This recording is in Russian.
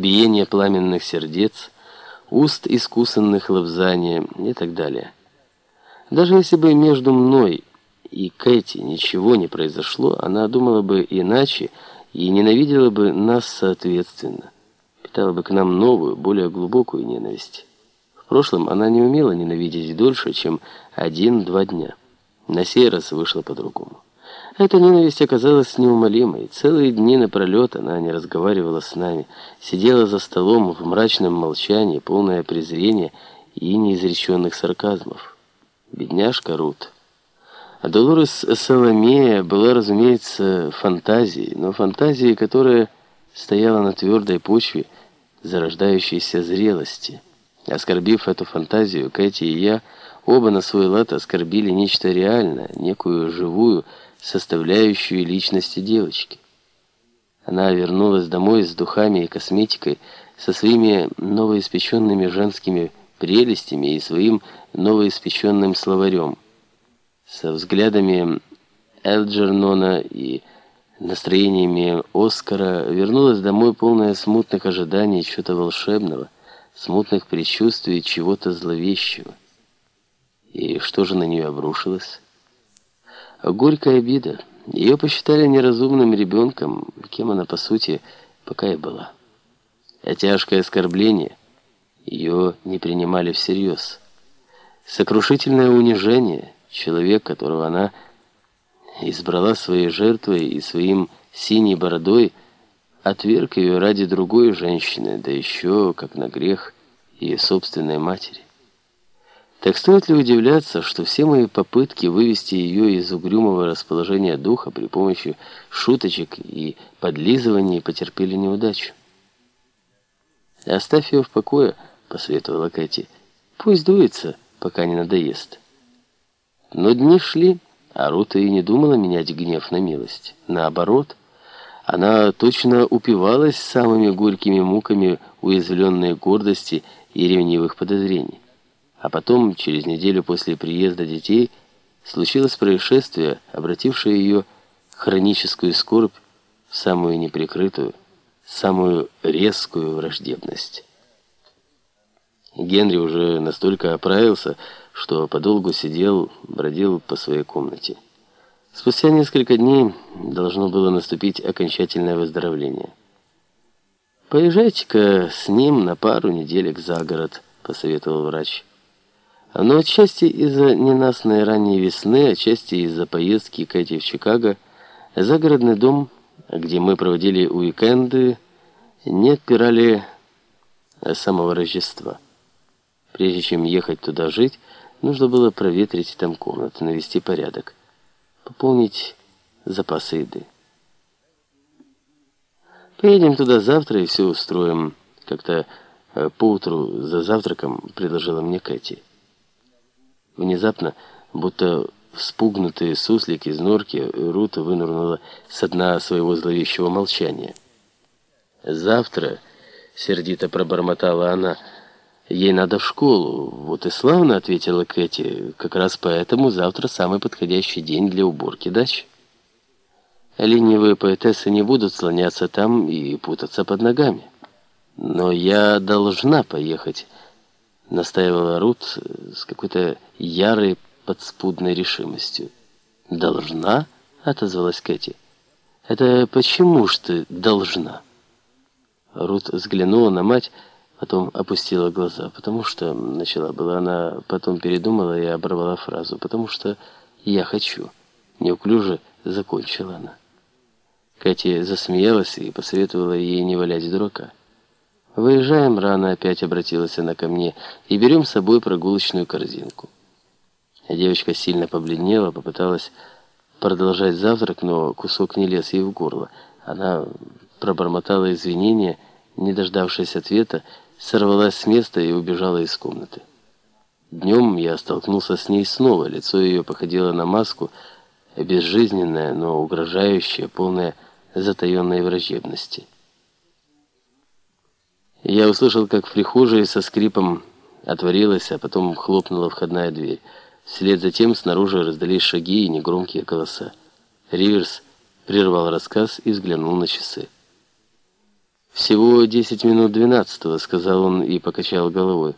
биение пламенных сердец, уст искусанных лобзания и так далее. Даже если бы между мной и Кэти ничего не произошло, она думала бы иначе и ненавидела бы нас соответственно, питала бы к нам новую, более глубокую ненависть. В прошлом она не умела ненавидеть дольше, чем один-два дня. На сей раз вышло по-другому. Эта ненависть оказалась неумолимой. Целые дни напролет она не разговаривала с нами, сидела за столом в мрачном молчании, полное презрения и неизреченных сарказмов. Бедняжка Рут. А Долорес Соломея была, разумеется, фантазией, но фантазией, которая стояла на твердой почве зарождающейся зрелости. Оскорбив эту фантазию, Кэти и я оба на свой лад оскорбили нечто реальное, некую живую, составляющую личности девочки. Она вернулась домой с духами и косметикой, со своими новоиспеченными женскими прелестями и своим новоиспеченным словарем, со взглядами Элджернона и настроениями Оскара, вернулась домой полная смутных ожиданий чего-то волшебного, смутных предчувствий чего-то зловещего. И что же на нее обрушилось? Горькая обида. Ее посчитали неразумным ребенком, кем она, по сути, пока и была. А тяжкое оскорбление ее не принимали всерьез. Сокрушительное унижение, человек, которого она избрала своей жертвой и своим синей бородой, отверг ее ради другой женщины, да еще, как на грех, ее собственной матери. Так стоит ли удивляться, что все мои попытки вывести ее из угрюмого расположения духа при помощи шуточек и подлизываний потерпели неудачу? «Оставь ее в покое», — посоветовала Кэти. «Пусть дуется, пока не надоест». Но дни шли, а Рута и не думала менять гнев на милость. Наоборот, она точно упивалась самыми горькими муками уязвленной гордости и ревнивых подозрений. А потом, через неделю после приезда детей, случилось происшествие, обратившее ее хроническую скорбь в самую неприкрытую, самую резкую враждебность. Генри уже настолько оправился, что подолгу сидел, бродил по своей комнате. Спустя несколько дней должно было наступить окончательное выздоровление. «Поезжайте-ка с ним на пару неделек за город», — посоветовал врач. Но отчасти из-за ненастной ранней весны, отчасти из-за поездки Кэти в Чикаго, загородный дом, где мы проводили уикенды, не отпирали с самого Рождества. Прежде чем ехать туда жить, нужно было проветрить там комнаты, навести порядок, пополнить запасы еды. «Поедем туда завтра и все устроим», — как-то э, поутру за завтраком предложила мне Кэти. Внезапно, будто вспугнутые суслики из норки, Рута вынырнула со дна своего зловещего молчания. «Завтра», — сердито пробормотала она, — «ей надо в школу». «Вот и славно», — ответила Кэти, — «как раз поэтому завтра самый подходящий день для уборки дач». Ленивые поэтессы не будут слоняться там и путаться под ногами. «Но я должна поехать», — настаивала Рут с какой-то ярой подспудной решимостью. «Должна?» — отозвалась Кэти. «Это почему ж ты должна?» Рут взглянула на мать, потом опустила глаза. «Потому что...» — начала была она, потом передумала и оборвала фразу. «Потому что я хочу». Неуклюже закончила она. Катя засмеялась и посоветовала ей не валять дурака. «Выезжаем рано», — опять обратилась она ко мне, «и берем с собой прогулочную корзинку». Девочка сильно побледнела, попыталась продолжать завтрак, но кусок не лез ей в горло. Она пробормотала извинения, не дождавшись ответа, сорвалась с места и убежала из комнаты. Днем я столкнулся с ней снова. Лицо ее походило на маску, безжизненное, но угрожающее, полное затаенной враждебности. Я услышал, как в прихожей со скрипом отворилась, а потом хлопнула входная дверь. Вслед за тем снаружи раздались шаги и негромкие голоса. Риверс прервал рассказ и взглянул на часы. «Всего десять минут двенадцатого», — сказал он и покачал головой.